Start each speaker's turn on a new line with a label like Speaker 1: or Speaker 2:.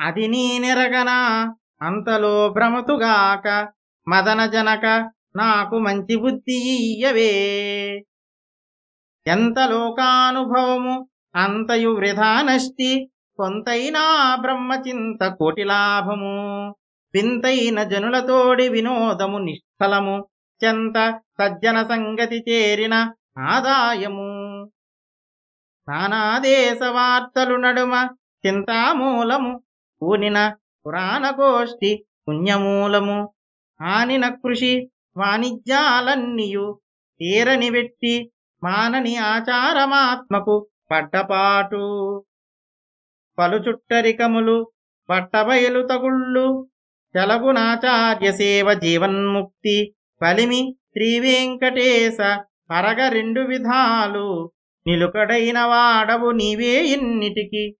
Speaker 1: అది నీనెరగనా అంతలో భ్రమతుగాక మదన జనక నాకు మంచి బుద్ధి ఇయ్యవే. ఎంత లోకానుభవము అంతయు వృధా నష్టి కొంతైనా బ్రహ్మచింత కోటి లాభము. వింతైన జనులతోడి వినోదము నిష్ఫలము చెంత సజ్జన సంగతి చేరిన ఆదాయము. నానాదేశ వార్తలు నడుమ చింతామూలము పూనిన పురాణ గోష్ఠి పుణ్యమూలము. ఆనిన కృషి వాణిజ్యాలన్నీయు. తీరని వెట్టి మానని ఆచారమాత్మకు పడ్డపాటు పలు చుట్టరికములు పట్టబయలు తగుళ్ళు. తెలగునాచార్య సేవ జీవన్ముక్తి పలిమి శ్రీవేంకటేశ పరగ రెండు విధాలు. నిలుకడైన వాడవు నీవే ఇన్నిటికి.